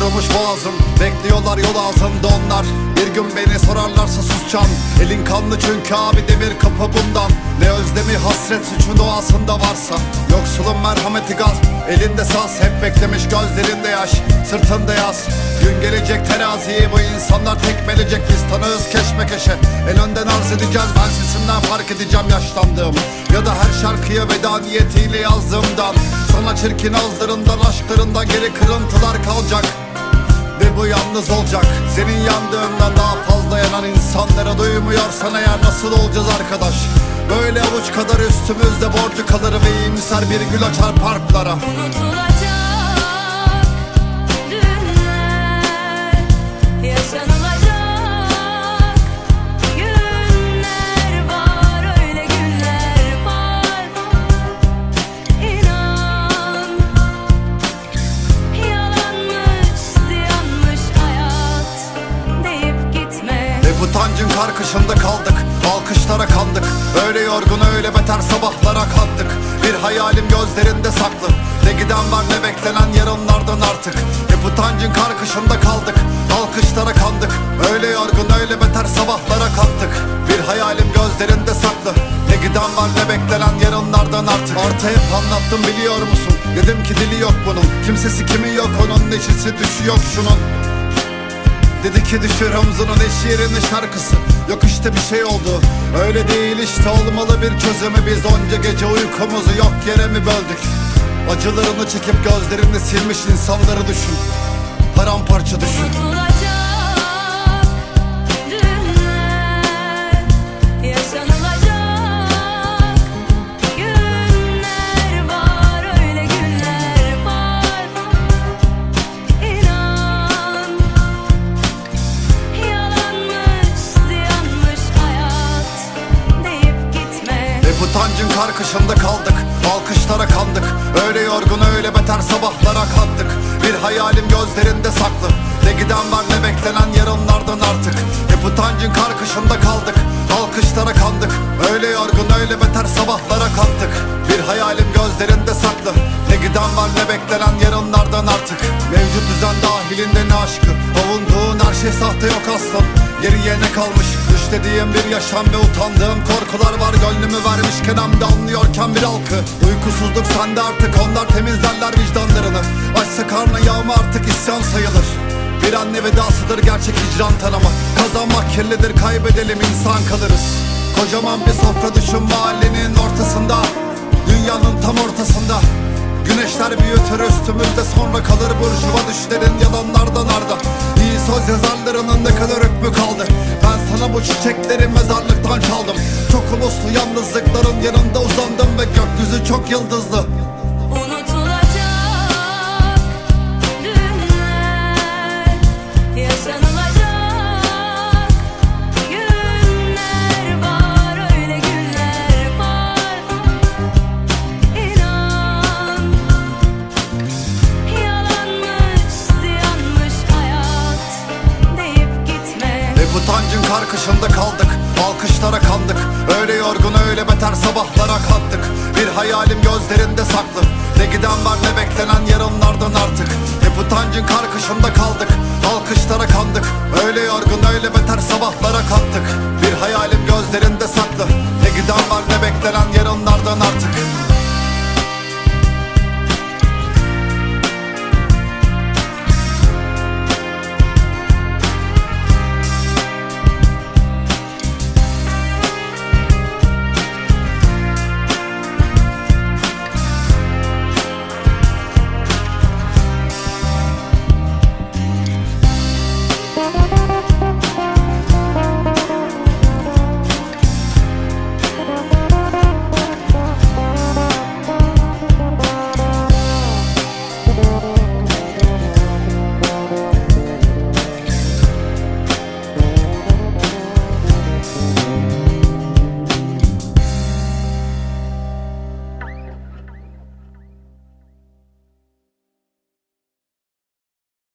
Kurumuş boğazım Bekliyorlar yol ağzımda onlar. Bir gün beni sorarlarsa susacağım. Elin kanlı çünkü abi demir kapı bundan. Ne özlemi hasret suçun doğasında varsa. Yoksulun merhameti gasp Elinde saz. Hep beklemiş gözlerinde yaş Sırtında yaz Gün gelecek teraziyi bu insanlar tekmelecek. Biz tanığız keşmekeşe. En önden arz edeceğiz ben sesimden fark edeceğim yaşlandığım Ya da her şarkıya veda niyetiyle yazdığımdan. Sana çirkin ağızlarından aşklarından geri kırıntılar kalacak bu yalnız olacak. Senin yandığından daha fazla yanan insanlara duymuyorsan eğer nasıl olacağız arkadaş? Böyle avuç kadar üstümüzde borcu kalır ve iyimser bir gül açar parklara. Unutulacak bu tancın karkışında kaldık Alkışlara kandık. Öyle yorgun öyle beter sabahlara kalktık Bir hayalim gözlerinde saklı. Ne giden var ne beklenen yarınlardan artık. Hep utancın karkışında kaldık Alkışlara kandık. Öyle yorgun öyle beter sabahlara kalktık Bir hayalim gözlerinde saklı. Ne giden var ne beklenen yarınlardan artık. Artı hep anlattım biliyor musun? Dedim ki dili yok bunun. Kimsesi kimi yok onun neşesi düşü yok şunun Dedi ki düşür omzunun eş yerine şarkısı. Yok işte bir şey oldu. Öyle değil işte olmalı bir çözümü. Biz onca gece uykumuzu yok yere mi böldük? Acılarını çekip gözlerini silmiş insanları düşün. Paramparça düşün utancın karkışında kaldık Alkışlara kandık. Öyle yorgun öyle beter sabahlara kalktık Bir hayalim gözlerinde saklı. Ne giden var ne beklenen yarınlardan artık. Hep utancın karkışında kaldık Alkışlara kandık. Öyle yorgun öyle beter sabahlara Ne giden var ne beklenen yarınlardan artık. Mevcut düzen dahilinde ne aşkı? Avunduğun her şey sahte yok aslan. Geriye ne kalmış Düşlediğim bir yaşam ve utandığım korkular var. Gönlümü vermişken hem de anlıyorken bir halkı. Uykusuzluk sende artık onlar temizlerler vicdanlarını. Açsa karnı yağma artık isyan sayılır. Bir anne vedasıdır gerçek hicran tanımı Kazanmak kirlidir kaybedelim insan kalırız. Kocaman bir sofra düşün mahallenin ortasında. Dünyanın tam ortasında Güneşler büyütür üstümüzde sonra kalır burjuva düşlerin yalanlardan arda. İyi söz yazarlarının ne kadar hükmü kaldı. Ben sana bu çiçekleri mezarlıktan çaldım. Çok uluslu yalnızlıkların yanında uzandım ve gökyüzü çok yıldızlı Utancın karkışında kaldık. Alkışlara kandık. Öyle yorgun öyle beter sabahlara kattık. Bir hayalim gözlerinde saklı. Ne giden var ne beklenen yarınlardan artık. Hep utancın karkışında kaldık. Alkışlara kandık. Öyle yorgun öyle beter sabahlara kattık. Bir hayalim gözlerinde saklı. Ne giden